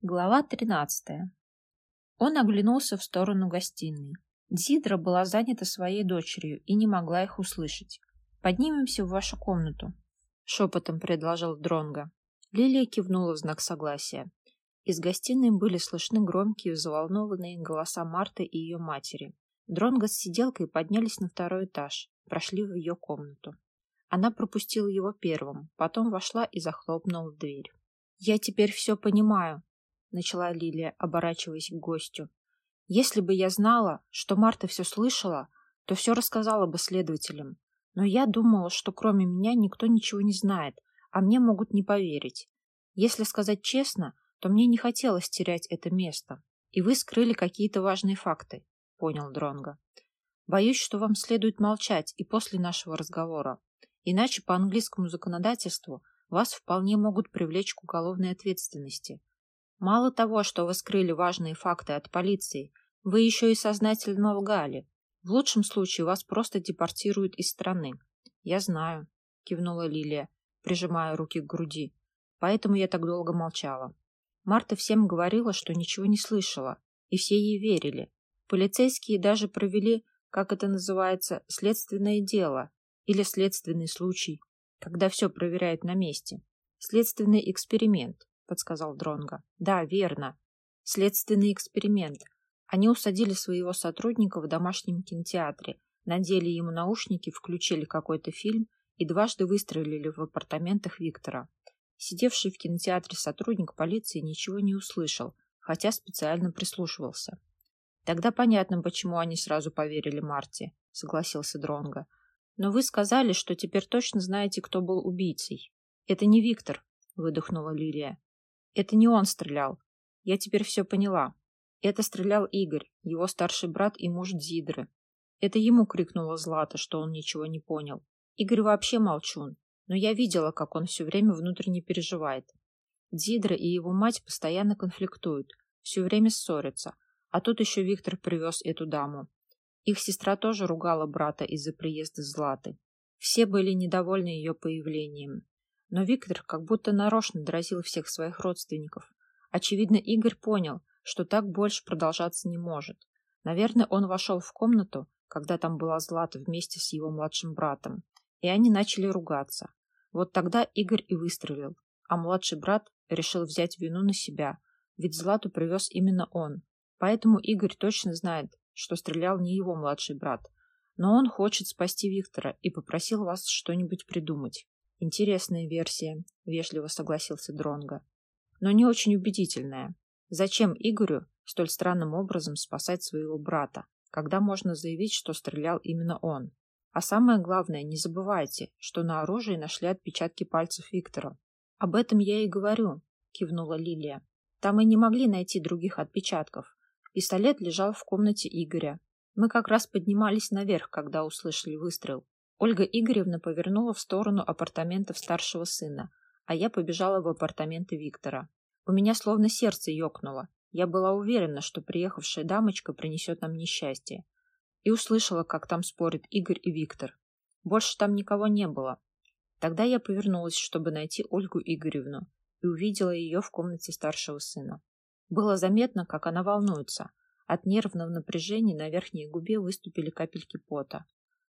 Глава 13. Он оглянулся в сторону гостиной. Дзидра была занята своей дочерью и не могла их услышать. «Поднимемся в вашу комнату», — шепотом предложил Дронго. Лилия кивнула в знак согласия. Из гостиной были слышны громкие, взволнованные голоса Марты и ее матери. Дронго с сиделкой поднялись на второй этаж, прошли в ее комнату. Она пропустила его первым, потом вошла и захлопнула дверь. «Я теперь все понимаю», — начала Лилия, оборачиваясь к гостю. «Если бы я знала, что Марта все слышала, то все рассказала бы следователям. Но я думала, что кроме меня никто ничего не знает, а мне могут не поверить. Если сказать честно, то мне не хотелось терять это место. И вы скрыли какие-то важные факты», — понял Дронго. «Боюсь, что вам следует молчать и после нашего разговора. Иначе по английскому законодательству вас вполне могут привлечь к уголовной ответственности. Мало того, что вы скрыли важные факты от полиции, вы еще и сознательно лгали. В лучшем случае вас просто депортируют из страны. Я знаю, кивнула Лилия, прижимая руки к груди. Поэтому я так долго молчала. Марта всем говорила, что ничего не слышала, и все ей верили. Полицейские даже провели, как это называется, следственное дело или следственный случай, когда все проверяют на месте. Следственный эксперимент подсказал Дронга. Да, верно. Следственный эксперимент. Они усадили своего сотрудника в домашнем кинотеатре, надели ему наушники, включили какой-то фильм и дважды выстрелили в апартаментах Виктора. Сидевший в кинотеатре сотрудник полиции ничего не услышал, хотя специально прислушивался. Тогда понятно, почему они сразу поверили Марте, согласился Дронга. Но вы сказали, что теперь точно знаете, кто был убийцей. Это не Виктор, выдохнула Лилия. Это не он стрелял. Я теперь все поняла. Это стрелял Игорь, его старший брат и муж Дзидры. Это ему крикнула Злата, что он ничего не понял. Игорь вообще молчун, но я видела, как он все время внутренне переживает. Дзидра и его мать постоянно конфликтуют, все время ссорятся, а тут еще Виктор привез эту даму. Их сестра тоже ругала брата из-за приезда Златы. Все были недовольны ее появлением. Но Виктор как будто нарочно дразил всех своих родственников. Очевидно, Игорь понял, что так больше продолжаться не может. Наверное, он вошел в комнату, когда там была Злата вместе с его младшим братом, и они начали ругаться. Вот тогда Игорь и выстрелил, а младший брат решил взять вину на себя, ведь Злату привез именно он. Поэтому Игорь точно знает, что стрелял не его младший брат. Но он хочет спасти Виктора и попросил вас что-нибудь придумать. Интересная версия, вежливо согласился Дронга, но не очень убедительная. Зачем Игорю столь странным образом спасать своего брата, когда можно заявить, что стрелял именно он? А самое главное, не забывайте, что на оружии нашли отпечатки пальцев Виктора. Об этом я и говорю, кивнула Лилия. Там и не могли найти других отпечатков. Пистолет лежал в комнате Игоря. Мы как раз поднимались наверх, когда услышали выстрел. Ольга Игоревна повернула в сторону апартаментов старшего сына, а я побежала в апартаменты Виктора. У меня словно сердце ёкнуло. Я была уверена, что приехавшая дамочка принесет нам несчастье. И услышала, как там спорят Игорь и Виктор. Больше там никого не было. Тогда я повернулась, чтобы найти Ольгу Игоревну, и увидела ее в комнате старшего сына. Было заметно, как она волнуется. От нервного напряжения на верхней губе выступили капельки пота.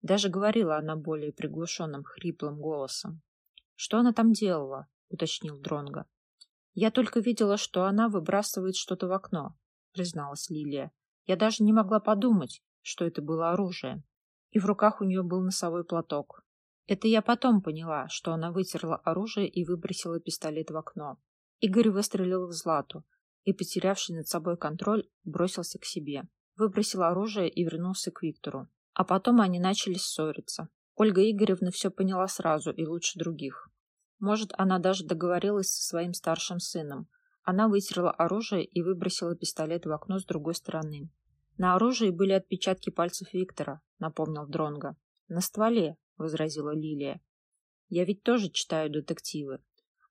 Даже говорила она более приглушенным, хриплым голосом. «Что она там делала?» — уточнил Дронга. «Я только видела, что она выбрасывает что-то в окно», — призналась Лилия. «Я даже не могла подумать, что это было оружие. И в руках у нее был носовой платок. Это я потом поняла, что она вытерла оружие и выбросила пистолет в окно. Игорь выстрелил в Злату и, потерявший над собой контроль, бросился к себе. Выбросил оружие и вернулся к Виктору. А потом они начали ссориться. Ольга Игоревна все поняла сразу и лучше других. Может, она даже договорилась со своим старшим сыном. Она вытерла оружие и выбросила пистолет в окно с другой стороны. На оружии были отпечатки пальцев Виктора, напомнил Дронга. На стволе, возразила Лилия. Я ведь тоже читаю детективы.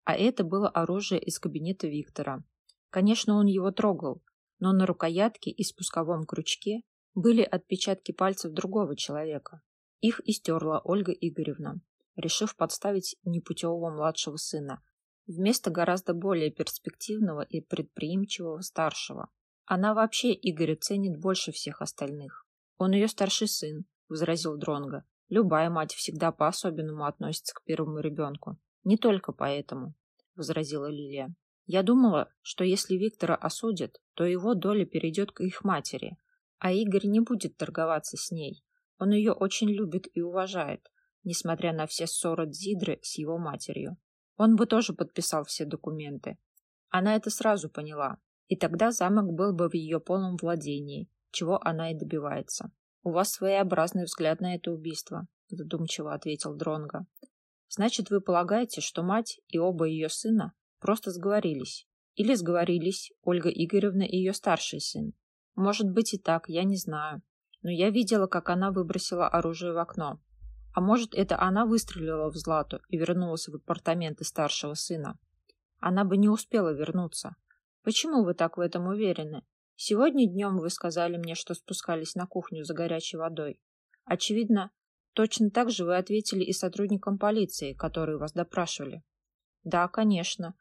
А это было оружие из кабинета Виктора. Конечно, он его трогал, но на рукоятке и спусковом крючке были отпечатки пальцев другого человека. Их истерла Ольга Игоревна, решив подставить непутевого младшего сына. вместо гораздо более перспективного и предприимчивого старшего. Она вообще Игоря ценит больше всех остальных. Он ее старший сын, возразил Дронга. Любая мать всегда по-особенному относится к первому ребенку. Не только поэтому, возразила Лилия. Я думала, что если Виктора осудят, то его доля перейдет к их матери, а Игорь не будет торговаться с ней. Он ее очень любит и уважает, несмотря на все ссоры Дзидры с его матерью. Он бы тоже подписал все документы. Она это сразу поняла, и тогда замок был бы в ее полном владении, чего она и добивается. «У вас своеобразный взгляд на это убийство», — задумчиво ответил Дронго. «Значит, вы полагаете, что мать и оба ее сына просто сговорились? Или сговорились Ольга Игоревна и ее старший сын? Может быть и так, я не знаю. Но я видела, как она выбросила оружие в окно. А может, это она выстрелила в Злату и вернулась в апартаменты старшего сына? Она бы не успела вернуться. Почему вы так в этом уверены? Сегодня днем вы сказали мне, что спускались на кухню за горячей водой. Очевидно, точно так же вы ответили и сотрудникам полиции, которые вас допрашивали. Да, конечно.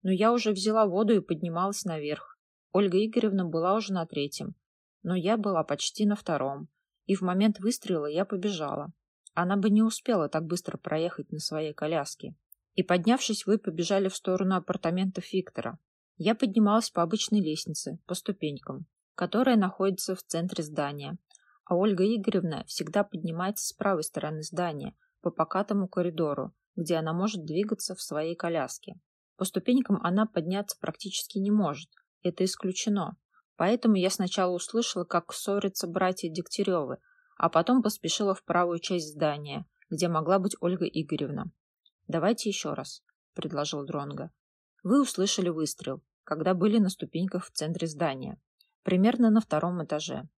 Но я уже взяла воду и поднималась наверх. Ольга Игоревна была уже на третьем, но я была почти на втором. И в момент выстрела я побежала. Она бы не успела так быстро проехать на своей коляске. И поднявшись, вы побежали в сторону апартаментов Виктора. Я поднималась по обычной лестнице, по ступенькам, которая находится в центре здания, а Ольга Игоревна всегда поднимается с правой стороны здания, по покатому коридору, где она может двигаться в своей коляске. По ступенькам она подняться практически не может, это исключено. Поэтому я сначала услышала, как ссорятся братья Дегтяревы, а потом поспешила в правую часть здания, где могла быть Ольга Игоревна. «Давайте еще раз», — предложил Дронга. Вы услышали выстрел, когда были на ступеньках в центре здания, примерно на втором этаже.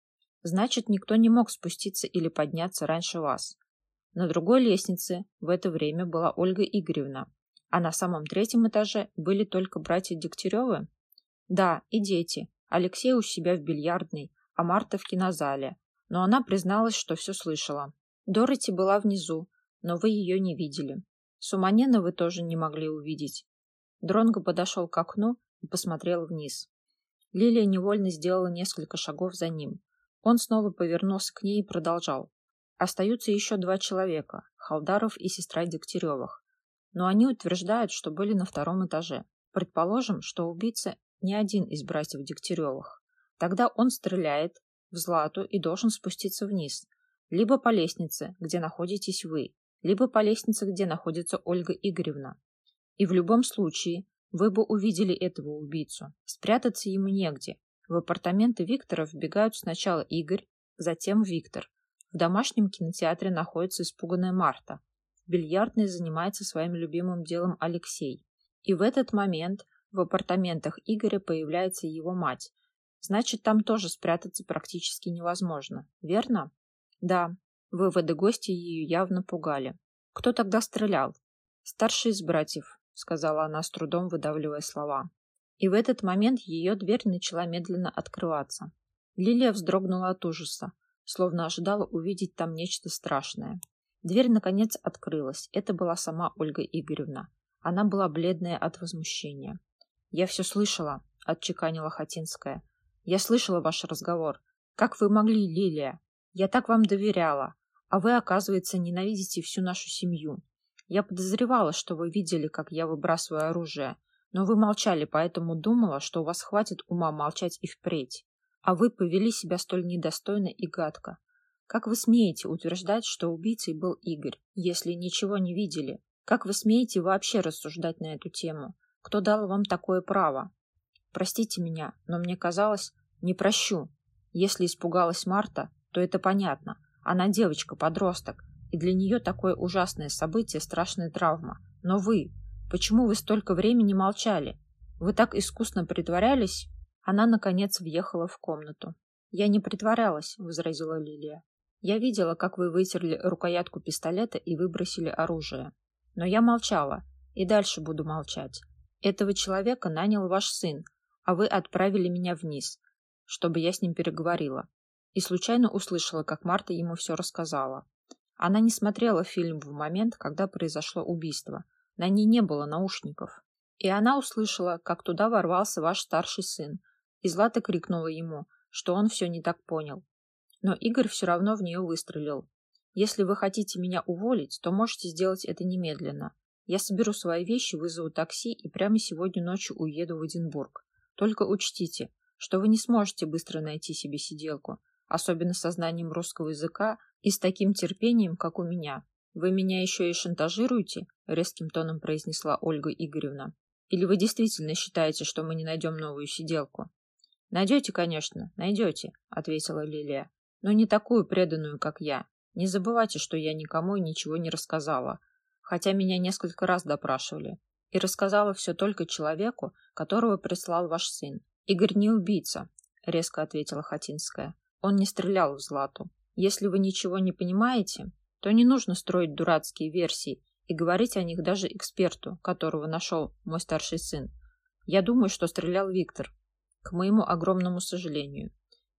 Значит, никто не мог спуститься или подняться раньше вас. На другой лестнице в это время была Ольга Игоревна, а на самом третьем этаже были только братья Дегтяревы? Да, и дети. Алексей у себя в бильярдной, а Марта в кинозале. Но она призналась, что все слышала. Дороти была внизу, но вы ее не видели. Суманена вы тоже не могли увидеть. Дронго подошел к окну и посмотрел вниз. Лилия невольно сделала несколько шагов за ним. Он снова повернулся к ней и продолжал. Остаются еще два человека, Халдаров и сестра Дегтяревых. Но они утверждают, что были на втором этаже. Предположим, что убийца не один из братьев Дегтяревых. Тогда он стреляет в Злату и должен спуститься вниз. Либо по лестнице, где находитесь вы, либо по лестнице, где находится Ольга Игоревна. И в любом случае вы бы увидели этого убийцу. Спрятаться ему негде. В апартаменты Виктора вбегают сначала Игорь, затем Виктор. В домашнем кинотеатре находится испуганная Марта. В бильярдной занимается своим любимым делом Алексей. И в этот момент в апартаментах Игоря появляется его мать. Значит, там тоже спрятаться практически невозможно. Верно? Да. Выводы гостя ее явно пугали. Кто тогда стрелял? Старший из братьев, сказала она с трудом, выдавливая слова. И в этот момент ее дверь начала медленно открываться. Лилия вздрогнула от ужаса, словно ожидала увидеть там нечто страшное. Дверь, наконец, открылась. Это была сама Ольга Игоревна. Она была бледная от возмущения. «Я все слышала», — отчеканила Хатинская. «Я слышала ваш разговор. Как вы могли, Лилия? Я так вам доверяла. А вы, оказывается, ненавидите всю нашу семью. Я подозревала, что вы видели, как я выбрасываю оружие, но вы молчали, поэтому думала, что у вас хватит ума молчать и впредь. А вы повели себя столь недостойно и гадко. Как вы смеете утверждать, что убийцей был Игорь, если ничего не видели? Как вы смеете вообще рассуждать на эту тему? Кто дал вам такое право? Простите меня, но мне казалось, не прощу. Если испугалась Марта, то это понятно. Она девочка-подросток, и для нее такое ужасное событие – страшная травма. Но вы, почему вы столько времени молчали? Вы так искусно притворялись? Она, наконец, въехала в комнату. «Я не притворялась», – возразила Лилия. «Я видела, как вы вытерли рукоятку пистолета и выбросили оружие. Но я молчала, и дальше буду молчать. Этого человека нанял ваш сын, а вы отправили меня вниз, чтобы я с ним переговорила. И случайно услышала, как Марта ему все рассказала. Она не смотрела фильм в момент, когда произошло убийство. На ней не было наушников. И она услышала, как туда ворвался ваш старший сын, и Злата крикнула ему, что он все не так понял. Но Игорь все равно в нее выстрелил. Если вы хотите меня уволить, то можете сделать это немедленно. Я соберу свои вещи, вызову такси и прямо сегодня ночью уеду в Эдинбург. Только учтите, что вы не сможете быстро найти себе сиделку, особенно со знанием русского языка и с таким терпением, как у меня. Вы меня еще и шантажируете? Резким тоном произнесла Ольга Игоревна. Или вы действительно считаете, что мы не найдем новую сиделку? Найдете, конечно, найдете, ответила Лилия. Но не такую преданную, как я. Не забывайте, что я никому и ничего не рассказала, хотя меня несколько раз допрашивали. И рассказала все только человеку, которого прислал ваш сын. Игорь не убийца, резко ответила Хатинская. Он не стрелял в Злату. Если вы ничего не понимаете, то не нужно строить дурацкие версии и говорить о них даже эксперту, которого нашел мой старший сын. Я думаю, что стрелял Виктор, к моему огромному сожалению.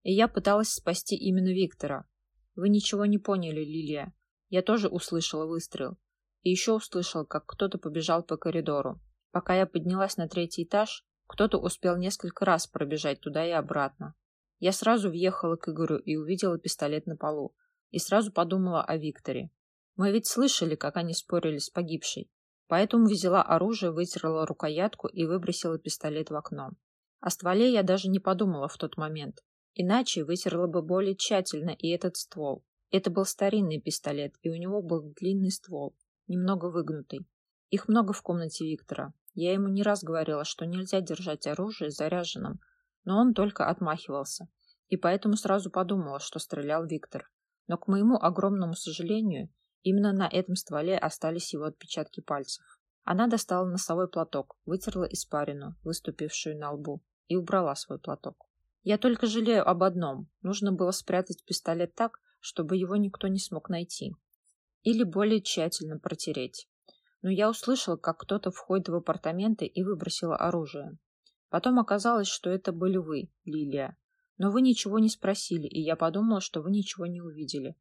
И я пыталась спасти именно Виктора. Вы ничего не поняли, Лилия. Я тоже услышала выстрел. И еще услышала, как кто-то побежал по коридору. Пока я поднялась на третий этаж, кто-то успел несколько раз пробежать туда и обратно. Я сразу въехала к Игорю и увидела пистолет на полу. И сразу подумала о Викторе. Мы ведь слышали, как они спорили с погибшей. Поэтому взяла оружие, вытерла рукоятку и выбросила пистолет в окно. О стволе я даже не подумала в тот момент. Иначе вытерла бы более тщательно и этот ствол. Это был старинный пистолет, и у него был длинный ствол, немного выгнутый. Их много в комнате Виктора. Я ему не раз говорила, что нельзя держать оружие заряженным, но он только отмахивался. И поэтому сразу подумала, что стрелял Виктор. Но, к моему огромному сожалению, именно на этом стволе остались его отпечатки пальцев. Она достала носовой платок, вытерла испарину, выступившую на лбу, и убрала свой платок. Я только жалею об одном. Нужно было спрятать пистолет так, чтобы его никто не смог найти. Или более тщательно протереть. Но я услышала, как кто-то входит в апартаменты и выбросила оружие. Потом оказалось, что это были вы, Лилия. Но вы ничего не спросили, и я подумала, что вы ничего не увидели.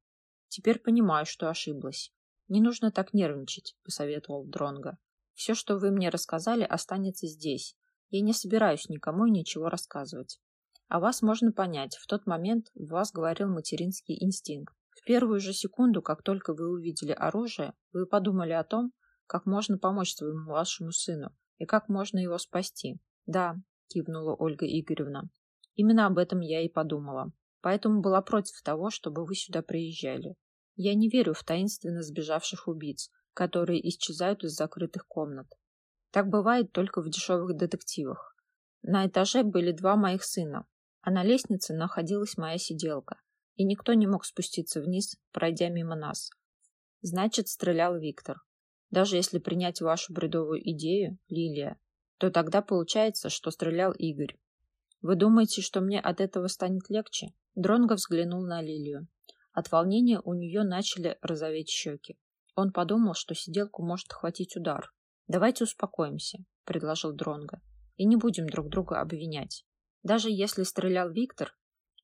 Теперь понимаю, что ошиблась. Не нужно так нервничать, посоветовал Дронга. Все, что вы мне рассказали, останется здесь. Я не собираюсь никому ничего рассказывать. А вас можно понять. В тот момент в вас говорил материнский инстинкт. В первую же секунду, как только вы увидели оружие, вы подумали о том, как можно помочь своему вашему сыну и как можно его спасти. Да, кивнула Ольга Игоревна. Именно об этом я и подумала. Поэтому была против того, чтобы вы сюда приезжали. Я не верю в таинственно сбежавших убийц, которые исчезают из закрытых комнат. Так бывает только в дешевых детективах. На этаже были два моих сына, а на лестнице находилась моя сиделка, и никто не мог спуститься вниз, пройдя мимо нас. Значит, стрелял Виктор. Даже если принять вашу бредовую идею, Лилия, то тогда получается, что стрелял Игорь. Вы думаете, что мне от этого станет легче? Дронго взглянул на Лилию. От волнения у нее начали розоветь щеки. Он подумал, что сиделку может хватить удар. «Давайте успокоимся», — предложил Дронго, — «и не будем друг друга обвинять. Даже если стрелял Виктор,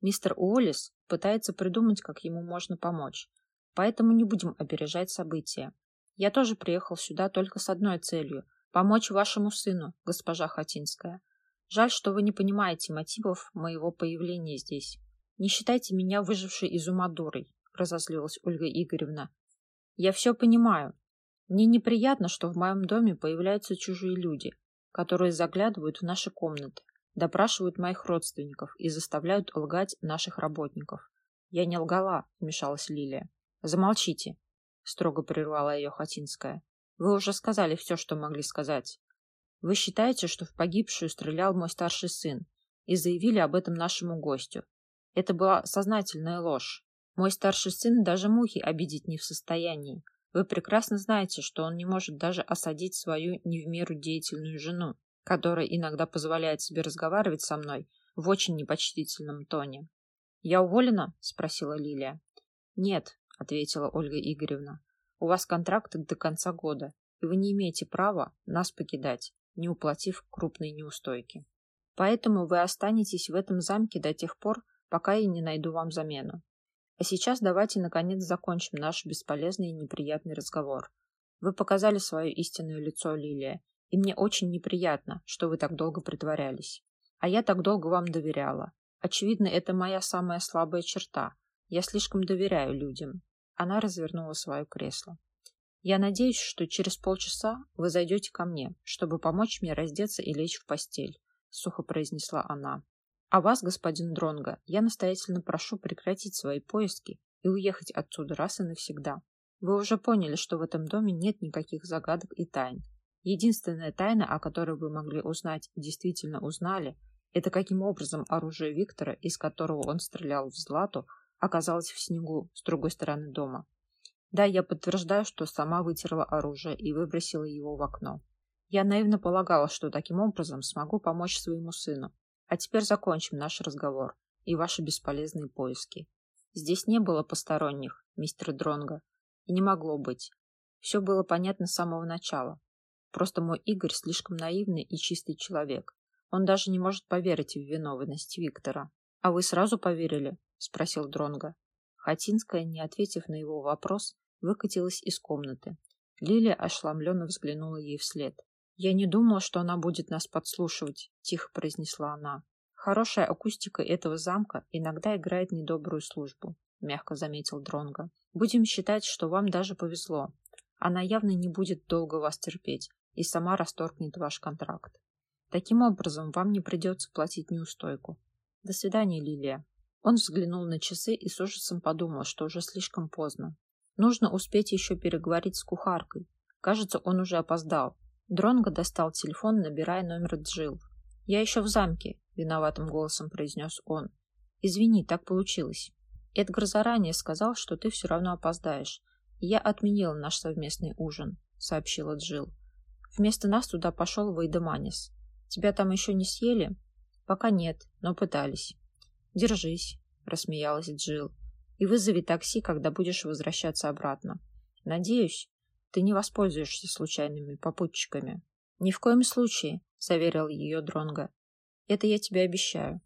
мистер Уоллес пытается придумать, как ему можно помочь. Поэтому не будем опережать события. Я тоже приехал сюда только с одной целью – помочь вашему сыну, госпожа Хатинская. Жаль, что вы не понимаете мотивов моего появления здесь. Не считайте меня выжившей из ума дурой, разозлилась Ольга Игоревна. Я все понимаю. Мне неприятно, что в моем доме появляются чужие люди, которые заглядывают в наши комнаты, допрашивают моих родственников и заставляют лгать наших работников. Я не лгала, вмешалась Лилия. Замолчите, строго прервала ее Хатинская. Вы уже сказали все, что могли сказать. Вы считаете, что в погибшую стрелял мой старший сын, и заявили об этом нашему гостю. Это была сознательная ложь. Мой старший сын даже мухи обидеть не в состоянии. Вы прекрасно знаете, что он не может даже осадить свою не в меру деятельную жену которая иногда позволяет себе разговаривать со мной в очень непочтительном тоне. «Я уволена?» – спросила Лилия. «Нет», – ответила Ольга Игоревна. «У вас контракт до конца года, и вы не имеете права нас покидать, не уплатив крупные неустойки. Поэтому вы останетесь в этом замке до тех пор, пока я не найду вам замену. А сейчас давайте, наконец, закончим наш бесполезный и неприятный разговор. Вы показали свое истинное лицо, Лилия, И мне очень неприятно, что вы так долго притворялись. А я так долго вам доверяла. Очевидно, это моя самая слабая черта. Я слишком доверяю людям. Она развернула свое кресло. Я надеюсь, что через полчаса вы зайдете ко мне, чтобы помочь мне раздеться и лечь в постель, сухо произнесла она. А вас, господин Дронга, я настоятельно прошу прекратить свои поиски и уехать отсюда раз и навсегда. Вы уже поняли, что в этом доме нет никаких загадок и тайн. Единственная тайна, о которой вы могли узнать и действительно узнали, это каким образом оружие Виктора, из которого он стрелял в Злату, оказалось в снегу с другой стороны дома. Да, я подтверждаю, что сама вытерла оружие и выбросила его в окно. Я наивно полагала, что таким образом смогу помочь своему сыну. А теперь закончим наш разговор и ваши бесполезные поиски. Здесь не было посторонних, мистер Дронго, и не могло быть. Все было понятно с самого начала. Просто мой Игорь слишком наивный и чистый человек. Он даже не может поверить в виновность Виктора. А вы сразу поверили? спросил Дронго. Хатинская, не ответив на его вопрос, выкатилась из комнаты. Лилия ошеломленно взглянула ей вслед. «Я не думала, что она будет нас подслушивать», — тихо произнесла она. «Хорошая акустика этого замка иногда играет недобрую службу», — мягко заметил Дронго. «Будем считать, что вам даже повезло. Она явно не будет долго вас терпеть и сама расторгнет ваш контракт. Таким образом, вам не придется платить неустойку. До свидания, Лилия». Он взглянул на часы и с ужасом подумал, что уже слишком поздно. Нужно успеть еще переговорить с кухаркой. Кажется, он уже опоздал. Дронго достал телефон, набирая номер Джил. «Я еще в замке», — виноватым голосом произнес он. «Извини, так получилось. Эдгар заранее сказал, что ты все равно опоздаешь. Я отменила наш совместный ужин», — сообщила Джил. «Вместо нас туда пошел Вайдеманис. Тебя там еще не съели?» «Пока нет, но пытались». «Держись», — рассмеялась Джил и вызови такси, когда будешь возвращаться обратно. Надеюсь, ты не воспользуешься случайными попутчиками. Ни в коем случае, заверил ее Дронга. Это я тебе обещаю.